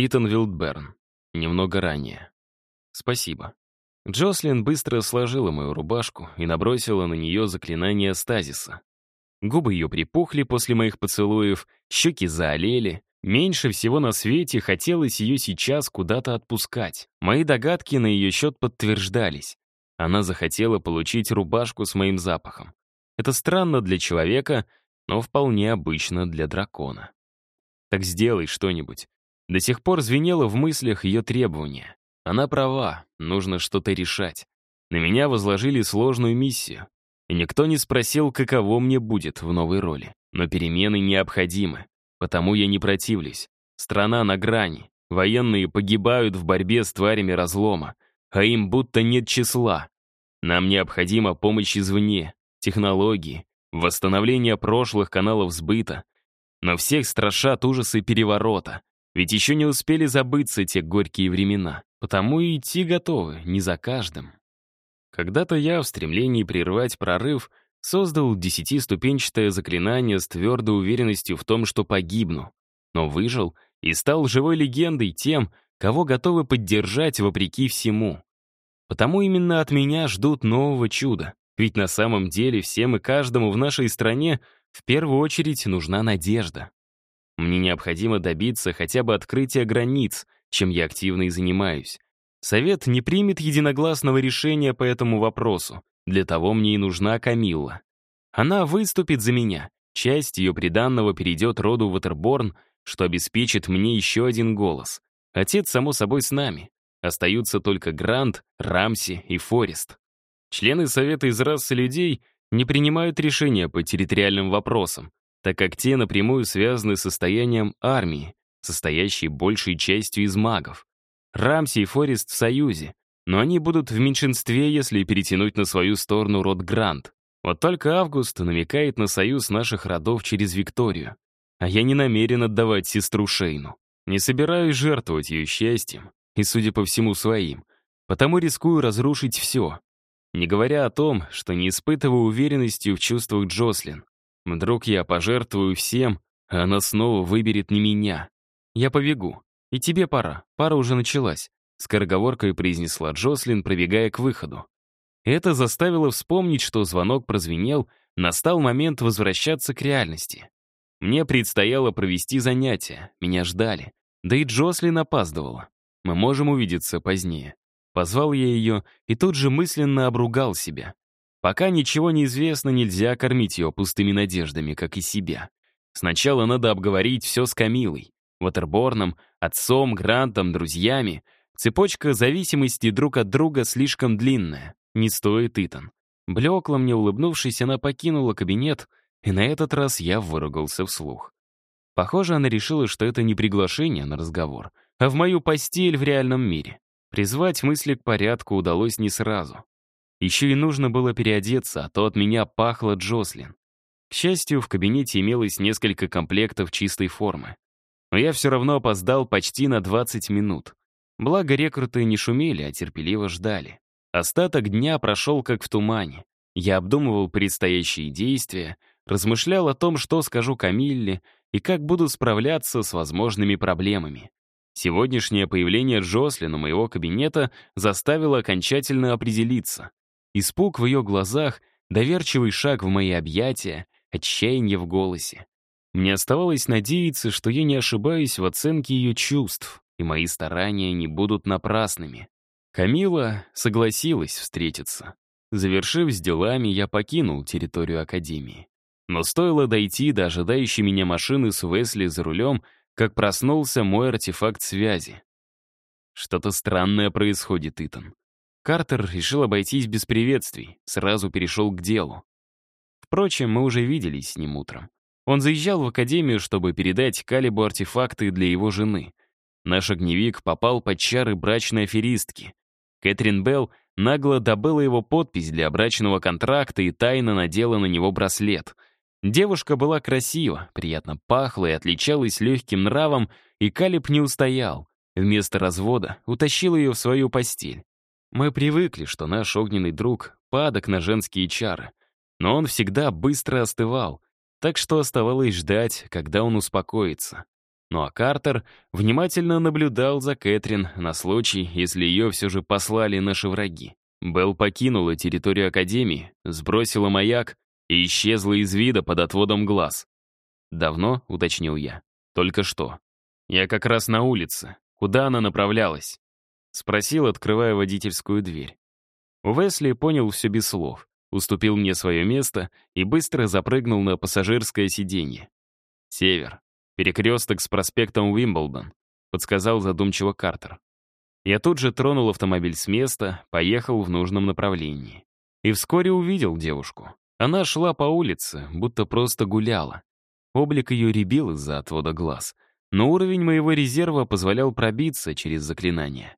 Итан Вилдберн. Немного ранее. Спасибо. Джослин быстро сложила мою рубашку и набросила на нее заклинание стазиса. Губы ее припухли после моих поцелуев, щеки заолели. Меньше всего на свете хотелось ее сейчас куда-то отпускать. Мои догадки на ее счет подтверждались. Она захотела получить рубашку с моим запахом. Это странно для человека, но вполне обычно для дракона. Так сделай что-нибудь. До сих пор звенело в мыслях ее требования. Она права, нужно что-то решать. На меня возложили сложную миссию. И никто не спросил, каково мне будет в новой роли. Но перемены необходимы, потому я не противлюсь. Страна на грани, военные погибают в борьбе с тварями разлома, а им будто нет числа. Нам необходима помощь извне, технологии, восстановление прошлых каналов сбыта. Но всех страшат ужасы переворота, ведь еще не успели забыться те горькие времена. Потому и идти готовы, не за каждым. Когда-то я, в стремлении прервать прорыв, создал десятиступенчатое заклинание с твердой уверенностью в том, что погибну. Но выжил и стал живой легендой тем, кого готовы поддержать вопреки всему. Потому именно от меня ждут нового чуда. Ведь на самом деле всем и каждому в нашей стране в первую очередь нужна надежда. Мне необходимо добиться хотя бы открытия границ, чем я активно и занимаюсь. Совет не примет единогласного решения по этому вопросу. Для того мне и нужна Камилла. Она выступит за меня. Часть ее приданного перейдет роду Ватерборн, что обеспечит мне еще один голос. Отец, само собой, с нами. Остаются только Грант, Рамси и Форест. Члены Совета из расы людей не принимают решения по территориальным вопросам, так как те напрямую связаны с состоянием армии, состоящей большей частью из магов. Рамси и Форест в союзе, но они будут в меньшинстве, если перетянуть на свою сторону род Грант. Вот только Август намекает на союз наших родов через Викторию. А я не намерен отдавать сестру Шейну. Не собираюсь жертвовать ее счастьем, и, судя по всему, своим. Потому рискую разрушить все, не говоря о том, что не испытываю уверенности в чувствах Джослин. Вдруг я пожертвую всем, а она снова выберет не меня. Я побегу. И тебе пора. Пара уже началась. Скороговоркой произнесла Джослин, пробегая к выходу. Это заставило вспомнить, что звонок прозвенел, настал момент возвращаться к реальности. Мне предстояло провести занятия, меня ждали. Да и Джослин опаздывала. Мы можем увидеться позднее. Позвал я ее и тут же мысленно обругал себя. Пока ничего не известно, нельзя кормить ее пустыми надеждами, как и себя. Сначала надо обговорить все с Камилой, Ватерборном, отцом, Грантом, друзьями. Цепочка зависимости друг от друга слишком длинная. Не стоит Итан. Блекло мне улыбнувшись, она покинула кабинет, и на этот раз я выругался вслух. Похоже, она решила, что это не приглашение на разговор, а в мою постель в реальном мире. Призвать мысли к порядку удалось не сразу. Еще и нужно было переодеться, а то от меня пахло Джослин. К счастью, в кабинете имелось несколько комплектов чистой формы. Но я все равно опоздал почти на 20 минут. Благо, рекруты не шумели, а терпеливо ждали. Остаток дня прошел как в тумане. Я обдумывал предстоящие действия, размышлял о том, что скажу Камилле и как буду справляться с возможными проблемами. Сегодняшнее появление Джослин у моего кабинета заставило окончательно определиться. Испуг в ее глазах, доверчивый шаг в мои объятия, отчаяние в голосе. Мне оставалось надеяться, что я не ошибаюсь в оценке ее чувств, и мои старания не будут напрасными. Камила согласилась встретиться. Завершив с делами, я покинул территорию Академии. Но стоило дойти до ожидающей меня машины с Уэсли за рулем, как проснулся мой артефакт связи. Что-то странное происходит, Итан. Картер решил обойтись без приветствий, сразу перешел к делу. Впрочем, мы уже виделись с ним утром. Он заезжал в академию, чтобы передать Калибу артефакты для его жены. Наш огневик попал под чары брачной аферистки. Кэтрин Белл нагло добыла его подпись для брачного контракта и тайно надела на него браслет — Девушка была красива, приятно пахла и отличалась легким нравом, и Калиб не устоял. Вместо развода утащил ее в свою постель. Мы привыкли, что наш огненный друг падок на женские чары, но он всегда быстро остывал, так что оставалось ждать, когда он успокоится. Ну а Картер внимательно наблюдал за Кэтрин на случай, если ее все же послали наши враги. Белл покинула территорию Академии, сбросила маяк и исчезла из вида под отводом глаз. «Давно?» — уточнил я. «Только что». «Я как раз на улице. Куда она направлялась?» Спросил, открывая водительскую дверь. Уэсли понял все без слов, уступил мне свое место и быстро запрыгнул на пассажирское сиденье. «Север. Перекресток с проспектом Уимблдон», — подсказал задумчиво Картер. Я тут же тронул автомобиль с места, поехал в нужном направлении. И вскоре увидел девушку. Она шла по улице, будто просто гуляла. Облик ее рябил из-за отвода глаз, но уровень моего резерва позволял пробиться через заклинание.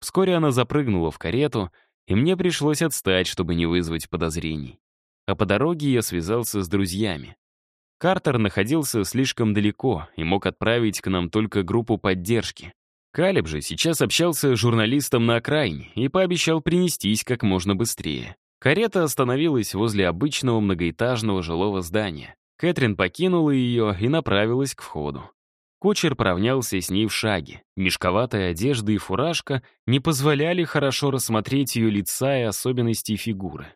Вскоре она запрыгнула в карету, и мне пришлось отстать, чтобы не вызвать подозрений. А по дороге я связался с друзьями. Картер находился слишком далеко и мог отправить к нам только группу поддержки. Калиб же сейчас общался с журналистом на окраине и пообещал принестись как можно быстрее. Карета остановилась возле обычного многоэтажного жилого здания. Кэтрин покинула ее и направилась к входу. Кучер поравнялся с ней в шаге. Мешковатая одежда и фуражка не позволяли хорошо рассмотреть ее лица и особенности фигуры.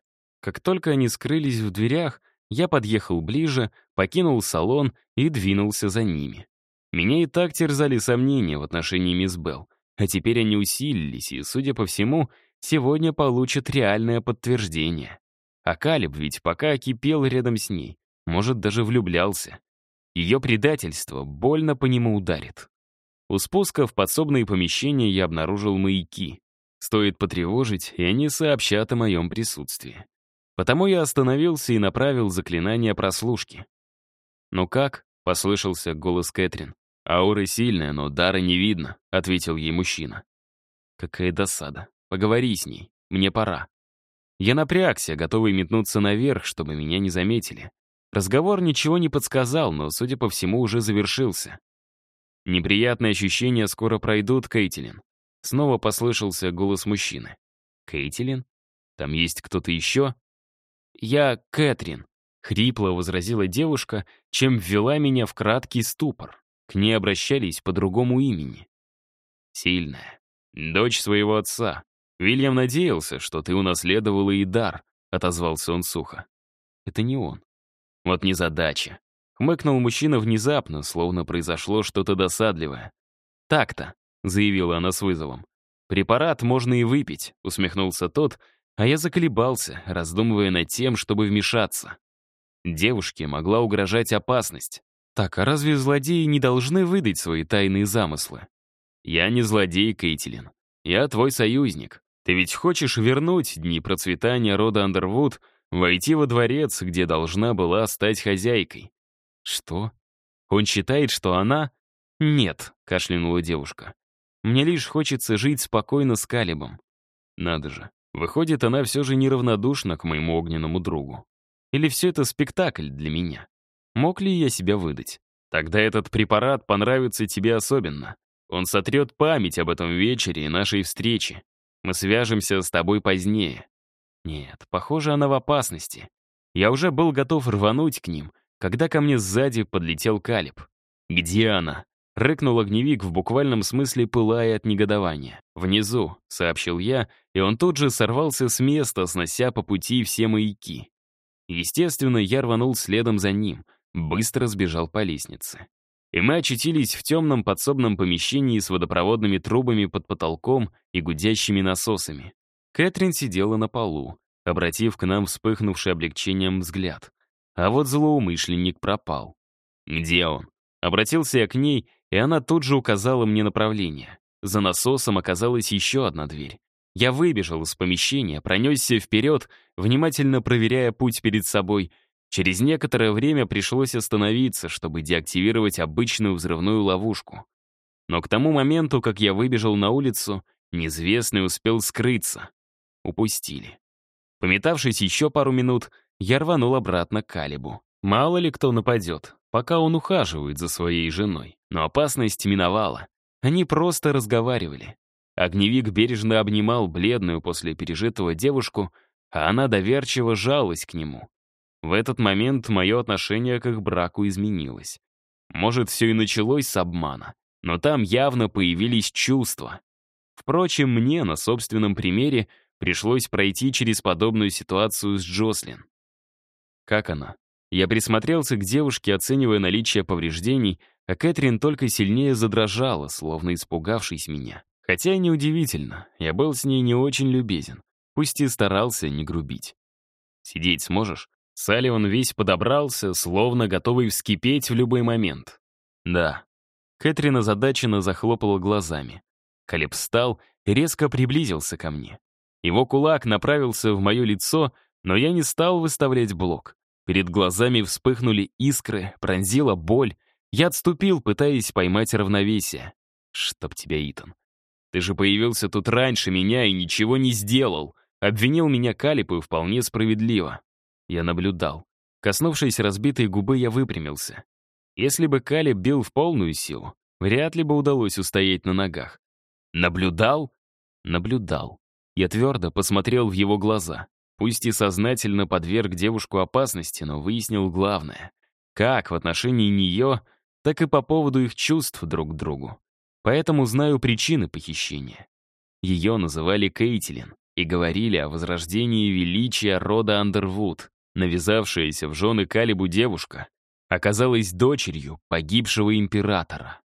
Как только они скрылись в дверях, я подъехал ближе, покинул салон и двинулся за ними. Меня и так терзали сомнения в отношении мисс Белл, а теперь они усилились и, судя по всему, сегодня получат реальное подтверждение. А Калиб ведь пока кипел рядом с ней, может, даже влюблялся. Ее предательство больно по нему ударит. У спуска в подсобные помещения я обнаружил маяки. Стоит потревожить, и они сообщат о моем присутствии. Потому я остановился и направил заклинание прослушки. «Ну как?» — послышался голос Кэтрин. «Аура сильная, но дара не видно», — ответил ей мужчина. «Какая досада. Поговори с ней. Мне пора». Я напрягся, готовый метнуться наверх, чтобы меня не заметили. Разговор ничего не подсказал, но, судя по всему, уже завершился. Неприятные ощущения скоро пройдут, Кейтилин. Снова послышался голос мужчины. Кейтилин? Там есть кто-то еще? Я Кэтрин, хрипло возразила девушка, чем ввела меня в краткий ступор. К ней обращались по другому имени. Сильная. Дочь своего отца. Вильям надеялся, что ты унаследовала и дар, отозвался он сухо. Это не он. Вот незадача. Хмыкнул мужчина внезапно, словно произошло что-то досадливое. «Так-то», — заявила она с вызовом. «Препарат можно и выпить», — усмехнулся тот, а я заколебался, раздумывая над тем, чтобы вмешаться. Девушке могла угрожать опасность. Так, а разве злодеи не должны выдать свои тайные замыслы? Я не злодей, Кейтилин. Я твой союзник. Ты ведь хочешь вернуть дни процветания рода Андервуд — Войти во дворец, где должна была стать хозяйкой. Что? Он считает, что она... Нет, кашлянула девушка. Мне лишь хочется жить спокойно с Калибом. Надо же. Выходит, она все же неравнодушна к моему огненному другу. Или все это спектакль для меня? Мог ли я себя выдать? Тогда этот препарат понравится тебе особенно. Он сотрет память об этом вечере и нашей встрече. Мы свяжемся с тобой позднее. Нет, похоже, она в опасности. Я уже был готов рвануть к ним, когда ко мне сзади подлетел Калиб. «Где она?» — рыкнул огневик в буквальном смысле, пылая от негодования. «Внизу», — сообщил я, и он тут же сорвался с места, снося по пути все маяки. Естественно, я рванул следом за ним, быстро сбежал по лестнице. И мы очутились в темном подсобном помещении с водопроводными трубами под потолком и гудящими насосами. Кэтрин сидела на полу, обратив к нам вспыхнувший облегчением взгляд. А вот злоумышленник пропал. «Где он?» Обратился я к ней, и она тут же указала мне направление. За насосом оказалась еще одна дверь. Я выбежал из помещения, пронесся вперед, внимательно проверяя путь перед собой. Через некоторое время пришлось остановиться, чтобы деактивировать обычную взрывную ловушку. Но к тому моменту, как я выбежал на улицу, неизвестный успел скрыться упустили. Пометавшись еще пару минут, я рванул обратно к Калибу. Мало ли кто нападет, пока он ухаживает за своей женой. Но опасность миновала. Они просто разговаривали. Огневик бережно обнимал бледную после пережитого девушку, а она доверчиво жалась к нему. В этот момент мое отношение к их браку изменилось. Может, все и началось с обмана, но там явно появились чувства. Впрочем, мне на собственном примере пришлось пройти через подобную ситуацию с Джослин. Как она? Я присмотрелся к девушке, оценивая наличие повреждений, а Кэтрин только сильнее задрожала, словно испугавшись меня. Хотя и неудивительно, я был с ней не очень любезен, пусть и старался не грубить. «Сидеть сможешь?» Салливан весь подобрался, словно готовый вскипеть в любой момент. «Да». Кэтрин озадаченно захлопала глазами. Калеб встал и резко приблизился ко мне. Его кулак направился в мое лицо, но я не стал выставлять блок. Перед глазами вспыхнули искры, пронзила боль. Я отступил, пытаясь поймать равновесие. «Чтоб тебя, Итан. Ты же появился тут раньше меня и ничего не сделал!» Обвинил меня Калип и вполне справедливо. Я наблюдал. Коснувшись разбитой губы, я выпрямился. Если бы Калиб бил в полную силу, вряд ли бы удалось устоять на ногах. Наблюдал? Наблюдал. Я твердо посмотрел в его глаза. Пусть и сознательно подверг девушку опасности, но выяснил главное. Как в отношении нее, так и по поводу их чувств друг к другу. Поэтому знаю причины похищения. Ее называли Кейтилин и говорили о возрождении величия рода Андервуд. Навязавшаяся в жены Калибу девушка оказалась дочерью погибшего императора.